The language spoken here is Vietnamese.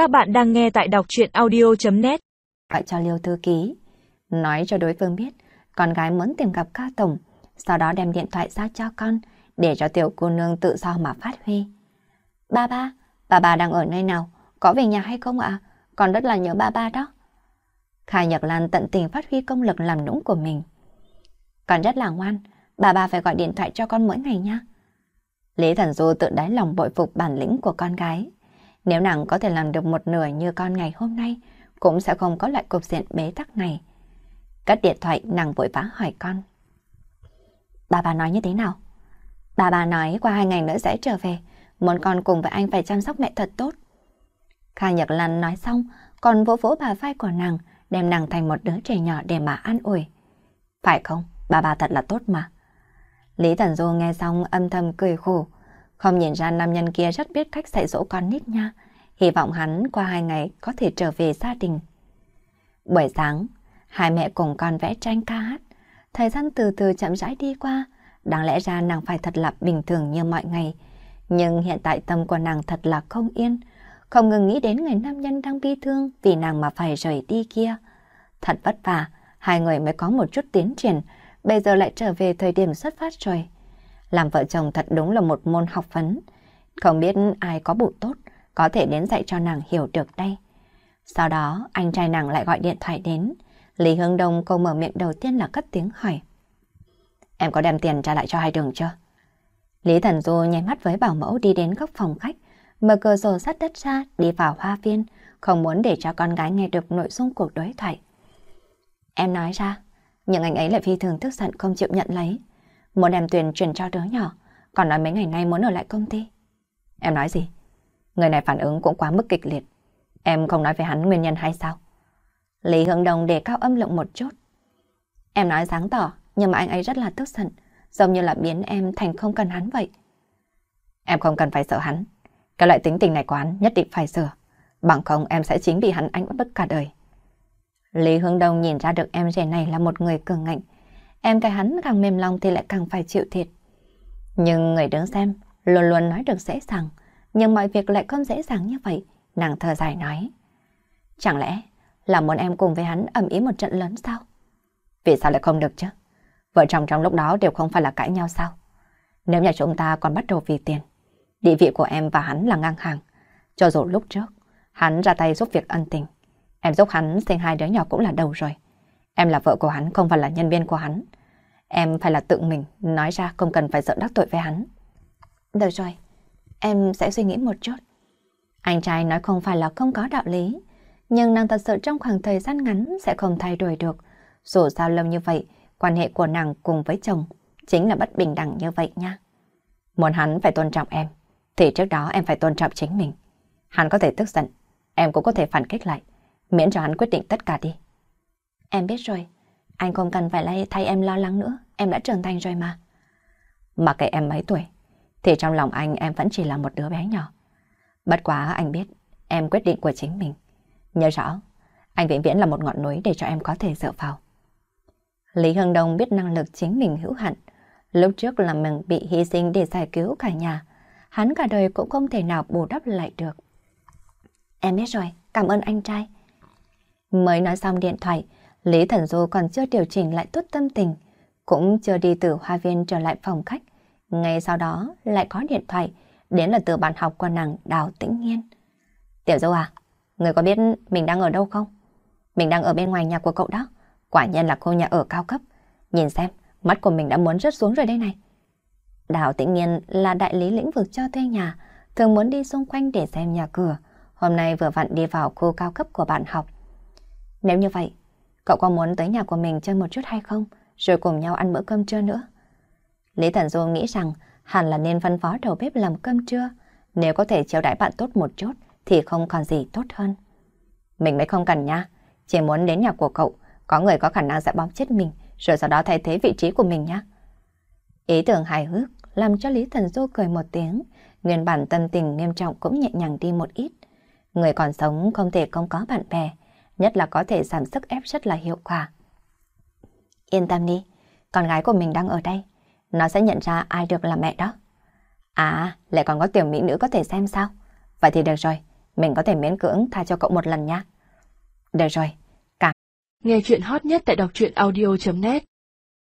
Các bạn đang nghe tại đọc chuyện audio.net Gọi cho Liêu Thư Ký, nói cho đối phương biết con gái muốn tìm gặp ca tổng, sau đó đem điện thoại ra cho con để cho tiểu cô nương tự do mà phát huy. Ba ba, ba ba đang ở nơi nào? Có về nhà hay không ạ? Con rất là nhớ ba ba đó. Khai Nhật Lan tận tình phát huy công lực làm nũng của mình. Con rất là ngoan, bà ba phải gọi điện thoại cho con mỗi ngày nha. Lý Thần Du tự đáy lòng bội phục bản lĩnh của con gái. Nếu nàng có thể làm được một nửa như con ngày hôm nay, cũng sẽ không có loại cục diện bế tắc này. Cắt điện thoại nàng vội vã hỏi con. Bà bà nói như thế nào? Bà bà nói qua hai ngày nữa sẽ trở về, muốn con cùng với anh phải chăm sóc mẹ thật tốt. Kha Nhật Lan nói xong, còn vỗ vỗ bà vai của nàng, đem nàng thành một đứa trẻ nhỏ để mà an ủi. Phải không? Bà bà thật là tốt mà. Lý Thần Du nghe xong âm thầm cười khổ, không nhìn ra nam nhân kia rất biết cách dạy dỗ con nít nha. Hy vọng hắn qua hai ngày có thể trở về gia đình. Buổi sáng, hai mẹ cùng con vẽ tranh ca hát. Thời gian từ từ chậm rãi đi qua, đáng lẽ ra nàng phải thật là bình thường như mọi ngày. Nhưng hiện tại tâm của nàng thật là không yên, không ngừng nghĩ đến người nam nhân đang bi thương vì nàng mà phải rời đi kia. Thật vất vả, hai người mới có một chút tiến triển, bây giờ lại trở về thời điểm xuất phát rồi. Làm vợ chồng thật đúng là một môn học vấn. Không biết ai có bụng tốt, có thể đến dạy cho nàng hiểu được đây. Sau đó, anh trai nàng lại gọi điện thoại đến. Lý Hương Đông câu mở miệng đầu tiên là cất tiếng hỏi. Em có đem tiền trả lại cho hai đường chưa? Lý Thần Du nháy mắt với bảo mẫu đi đến góc phòng khách, mở cửa sổ sắt đất ra, đi vào hoa viên, không muốn để cho con gái nghe được nội dung cuộc đối thoại. Em nói ra, nhưng anh ấy lại phi thường tức giận không chịu nhận lấy. Muốn em tuyển chuyển cho đứa nhỏ, còn nói mấy ngày nay muốn ở lại công ty. Em nói gì? Người này phản ứng cũng quá mức kịch liệt. Em không nói với hắn nguyên nhân hay sao? Lý Hương Đồng đề cao âm lượng một chút. Em nói sáng tỏ, nhưng mà anh ấy rất là tức giận, giống như là biến em thành không cần hắn vậy. Em không cần phải sợ hắn. Cái loại tính tình này của hắn nhất định phải sửa. Bằng không em sẽ chính bị hắn anh bất cả đời. Lý Hương Đông nhìn ra được em rể này là một người cường ngạnh. Em cái hắn càng mềm lòng thì lại càng phải chịu thiệt. Nhưng người đứng xem luôn luôn nói được dễ dàng. Nhưng mọi việc lại không dễ dàng như vậy. Nàng thở dài nói. Chẳng lẽ là muốn em cùng với hắn ầm ý một trận lớn sao? Vì sao lại không được chứ? Vợ chồng trong lúc đó đều không phải là cãi nhau sao? Nếu nhà chúng ta còn bắt đầu vì tiền, địa vị của em và hắn là ngang hàng. Cho dù lúc trước, hắn ra tay giúp việc ân tình. Em giúp hắn sinh hai đứa nhỏ cũng là đầu rồi. Em là vợ của hắn, không phải là nhân viên của hắn. Em phải là tự mình, nói ra không cần phải sợ đắc tội với hắn. Được rồi, em sẽ suy nghĩ một chút. Anh trai nói không phải là không có đạo lý, nhưng nàng thật sự trong khoảng thời gian ngắn sẽ không thay đổi được. Dù sao lâu như vậy, quan hệ của nàng cùng với chồng chính là bất bình đẳng như vậy nha. Muốn hắn phải tôn trọng em, thì trước đó em phải tôn trọng chính mình. Hắn có thể tức giận, em cũng có thể phản kích lại, miễn cho hắn quyết định tất cả đi. Em biết rồi, anh không cần phải lay thay em lo lắng nữa, em đã trưởng thành rồi mà. Mà kệ em mấy tuổi, thì trong lòng anh em vẫn chỉ là một đứa bé nhỏ. Bất quá anh biết, em quyết định của chính mình. Nhớ rõ, anh vĩnh viễn là một ngọn núi để cho em có thể dựa vào. Lý Hưng Đông biết năng lực chính mình hữu hạn. Lúc trước là mình bị hy sinh để giải cứu cả nhà. Hắn cả đời cũng không thể nào bù đắp lại được. Em biết rồi, cảm ơn anh trai. Mới nói xong điện thoại, Lý Thần Du còn chưa điều chỉnh lại tốt tâm tình, cũng chưa đi từ hoa viên trở lại phòng khách. Ngay sau đó lại có điện thoại, đến là từ bạn học của nàng Đào Tĩnh Nhiên. Tiểu Du à, người có biết mình đang ở đâu không? Mình đang ở bên ngoài nhà của cậu đó. Quả nhiên là khu nhà ở cao cấp. Nhìn xem, mắt của mình đã muốn rớt xuống rồi đây này. Đào Tĩnh Nhiên là đại lý lĩnh vực cho thuê nhà, thường muốn đi xung quanh để xem nhà cửa. Hôm nay vừa vặn đi vào khu cao cấp của bạn học. Nếu như vậy, cậu có muốn tới nhà của mình chơi một chút hay không? Rồi cùng nhau ăn bữa cơm trưa nữa. Lý Thần Du nghĩ rằng hẳn là nên phân phó đầu bếp làm cơm trưa. Nếu có thể chiêu đãi bạn tốt một chút thì không còn gì tốt hơn. Mình mới không cần nha. Chỉ muốn đến nhà của cậu, có người có khả năng sẽ bóp chết mình, rồi sau đó thay thế vị trí của mình nhé. Ý tưởng hài hước làm cho Lý Thần Du cười một tiếng, nguyên bản tâm tình nghiêm trọng cũng nhẹ nhàng đi một ít. Người còn sống không thể không có bạn bè, nhất là có thể giảm sức ép rất là hiệu quả. Yên tâm đi, con gái của mình đang ở đây, nó sẽ nhận ra ai được là mẹ đó. À, lại còn có tiểu mỹ nữ có thể xem sao? Vậy thì được rồi, mình có thể miễn cưỡng tha cho cậu một lần nhé. Được rồi, Nghe chuyện hot nhất tại đọc truyện audio.net